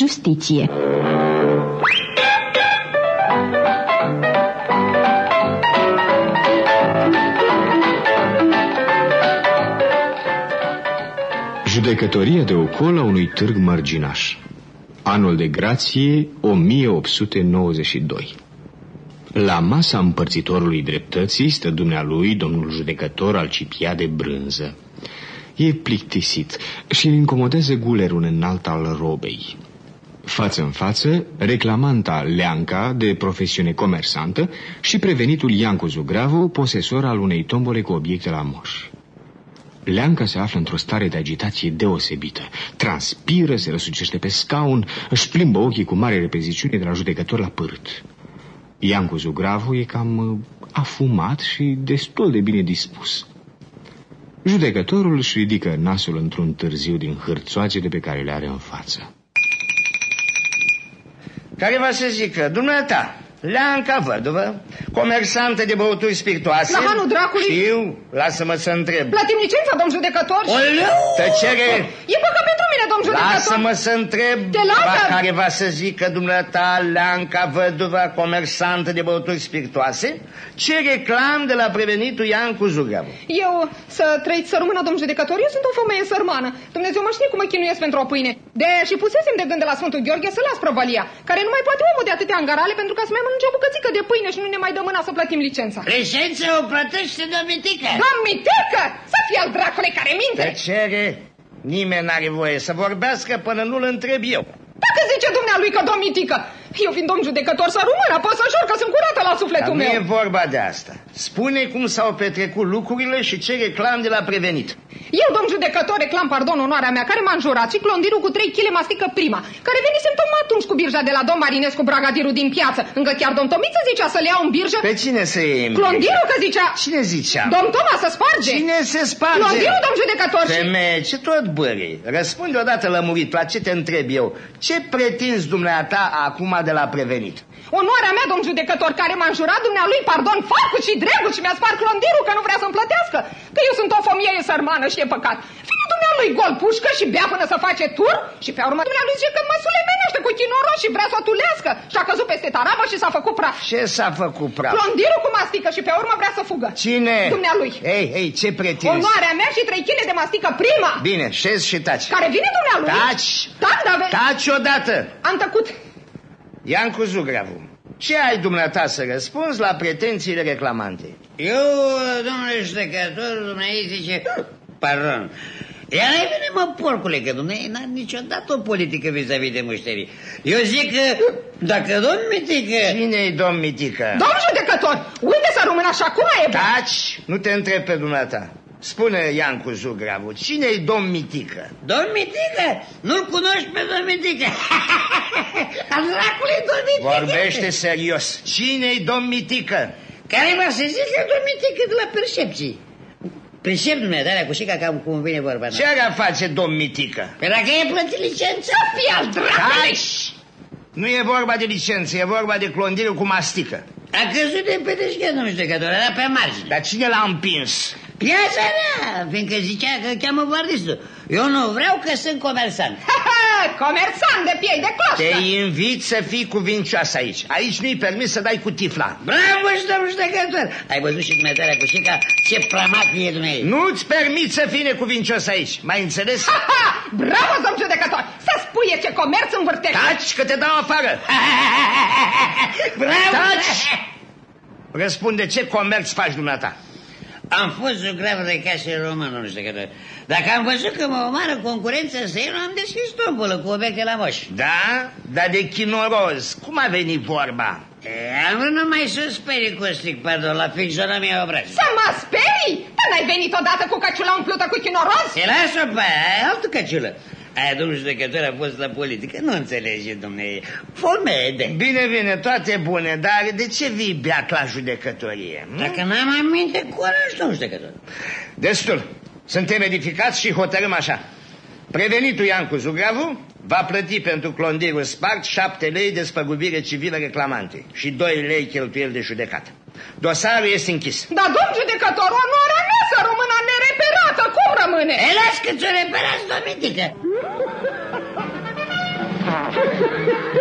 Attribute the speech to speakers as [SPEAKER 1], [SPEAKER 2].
[SPEAKER 1] justiție.
[SPEAKER 2] Judecătoria de ocol a unui târg mărginaș. Anul de grație 1892. La masa împărțitorului dreptății stă dumnealui domnul judecător Alcipia de Brânză. E plictisit și îl incomodează gulerul înalt al robei. Față în față, reclamanta Leanca, de profesiune comersantă, și prevenitul Iancu Zugravu, posesor al unei tombole cu obiecte la moș. Leanca se află într-o stare de agitație deosebită. Transpiră, se răsucește pe scaun, își plimbă ochii cu mare repeziciune de la judecător la pârt. Iancu Zugravu e cam uh, afumat și destul de bine dispus. Judecătorul își ridică nasul într-un târziu din hârțoagele pe care le are în față.
[SPEAKER 3] Care va să zică, dumneata, Leanca văduvă, comersantă de băuturi spiritoase.
[SPEAKER 4] La hanul dracului?
[SPEAKER 3] Știu, lasă-mă să întreb.
[SPEAKER 4] Plătim licența, domn judecător?
[SPEAKER 3] Oleu! Tăcere!
[SPEAKER 4] E păcat pentru mine, domn judecător.
[SPEAKER 3] Lasă-mă să întreb.
[SPEAKER 4] Te lasă?
[SPEAKER 3] care va să zică dumneata, Leanca văduvă, comersantă de băuturi spiritoase, ce reclam de la prevenitul Iancu Zugravu.
[SPEAKER 4] Eu, să trăiți să rămână, domn judecător, eu sunt o femeie sărmană. Dumnezeu mă știe cum mă chinuiesc pentru o pâine. De și pusesem de gând de la Sfântul Gheorghe să las prăvălia, care nu mai poate omul de atâtea angarale pentru ca să mai mănânce o bucățică de pâine și nu ne mai dă mâna să plătim licența.
[SPEAKER 5] Licența o plătește domnitică.
[SPEAKER 4] Domnitică? Să fie al dracului care minte.
[SPEAKER 3] Tăcere! Nimeni n-are voie să vorbească până nu-l întreb eu.
[SPEAKER 4] Dacă zice dumnealui că domnitică, eu fiind domn judecător să rumână, pot să jur că sunt curată la sufletul
[SPEAKER 3] Dar
[SPEAKER 4] meu.
[SPEAKER 3] nu e vorba de asta. Spune cum s-au petrecut lucrurile și ce reclam de la prevenit.
[SPEAKER 4] Eu, domn judecător, reclam pardon onoarea mea, care m-a înjurat și clondirul cu 3 kg mastică prima, care venisem tot atunci cu birja de la domn Marinescu Bragadirul din piață, încă chiar domn Tomiță zicea să le iau în birjă.
[SPEAKER 3] Pe cine să iei în
[SPEAKER 4] Clondirul că zicea...
[SPEAKER 3] Cine zicea?
[SPEAKER 4] Domn Toma să sparge.
[SPEAKER 3] Cine se sparge?
[SPEAKER 4] Clondirul, domn judecător și...
[SPEAKER 3] Femeie, ce tot bări? Răspunde odată lămurit la ce te întreb eu. Ce pretinzi dumneata acum de la prevenit?
[SPEAKER 4] Onoarea mea, domn judecător, care m-a înjurat dumnealui, pardon, farcul și dregul și mi-a spart clondirul că nu vrea să-mi plătească, că eu sunt o femeie sărmană și e păcat. Fie dumnealui gol pușcă și bea până să face tur și pe urmă dumnealui zice că mă sulemenește cu chinoros și vrea să o tulească și a căzut peste tarabă și s-a făcut praf.
[SPEAKER 3] Ce s-a făcut praf?
[SPEAKER 4] Clondirul cu mastică și pe urmă vrea să fugă.
[SPEAKER 3] Cine?
[SPEAKER 4] Dumnealui.
[SPEAKER 3] Ei, ei, ce pretinzi?
[SPEAKER 4] Onoarea mea și trei chile de mastică prima.
[SPEAKER 3] Bine, șezi și taci.
[SPEAKER 4] Care vine dumnealui?
[SPEAKER 3] Taci!
[SPEAKER 4] Da, da, ve...
[SPEAKER 3] Taci odată!
[SPEAKER 4] Am tăcut.
[SPEAKER 3] Iancu Zugravu, ce ai dumneata să răspunzi la pretențiile reclamante?
[SPEAKER 5] Eu, domnule judecător, dumneavoastră zice... Pardon. Ea mai bine, mă, porcule, că dumneavoastră n-a niciodată o politică vis-a-vis de mușterii. Eu zic că, dacă domn Mitică...
[SPEAKER 3] Cine-i domn Mitică?
[SPEAKER 4] Domn judecător, uite să rămână așa cum e.
[SPEAKER 3] Taci, nu te întreb pe dumneata. Spune Iancu Zugravu, cine-i domn Mitică?
[SPEAKER 5] Domn Mitică? Nu-l cunoști pe domn Mitică? Al dracului domn Mitică.
[SPEAKER 3] Vorbește serios. Cine-i domn Mitică?
[SPEAKER 5] Care va să zică domn Mitică de la percepții? Percep dumneavoastră cu șica cam cum vine vorba.
[SPEAKER 3] Ce are a face domn Mitică?
[SPEAKER 5] Pe dacă e plătit licența, fie al dracului.
[SPEAKER 3] Taci! Nu e vorba de licență, e vorba de clondirul cu mastică.
[SPEAKER 5] A căzut de pe deschet, domnul judecător, era pe margine.
[SPEAKER 3] Dar cine l-a împins?
[SPEAKER 5] Piața mea, fiindcă zicea că cheamă vardistul. Eu nu vreau că sunt comersant.
[SPEAKER 4] Comersant de piei de cloșcă.
[SPEAKER 3] Te invit să fii cuvincioasă aici. Aici nu-i permis să dai cu tifla.
[SPEAKER 5] Bravo, și domnul judecător. Ai văzut și dumneavoastră cu șica ce pramat e dumneavoastră.
[SPEAKER 3] Nu-ți permit să fii necuvincios aici. Mai înțeles?
[SPEAKER 4] Ha, ha! Bravo, domn judecător! Să spui ce comerț în vârtele.
[SPEAKER 3] Taci că te dau afară!
[SPEAKER 5] Bravo!
[SPEAKER 3] Taci! Răspunde, ce comerț faci dumneata?
[SPEAKER 5] Am fost zugrav de case român, domnul judecător. Dacă am văzut că mă omară concurență să iau, am deschis tombolă cu obiecte la moș.
[SPEAKER 3] Da? Dar de chinoroz, cum a venit vorba?
[SPEAKER 5] E, am vrut numai să sperii cu stric, pardon, la fix zona mea obraz.
[SPEAKER 4] Să mă sperii? Dar n-ai venit odată cu căciula umplută cu chinoroz?
[SPEAKER 5] E lasă pe aia, altă căciulă. Aia, domnul judecător, a fost la politică. Nu înțelege, domne, fomede.
[SPEAKER 3] Bine, bine, toate bune, dar de ce vii beat la judecătorie? hm?
[SPEAKER 5] Dacă n-am aminte, curaj, domnul judecător.
[SPEAKER 3] Destul. Suntem edificați și hotărâm așa. Prevenitul Iancu Zugravu va plăti pentru clondirul spart șapte lei de spăgubire civilă reclamante și 2 lei cheltuieli de judecată. Dosarul este închis.
[SPEAKER 4] Dar, domn judecător, onoarea mea să rămână nereperată. Cum rămâne?
[SPEAKER 5] E, las că ți-o reperați, domnitică. Yeah.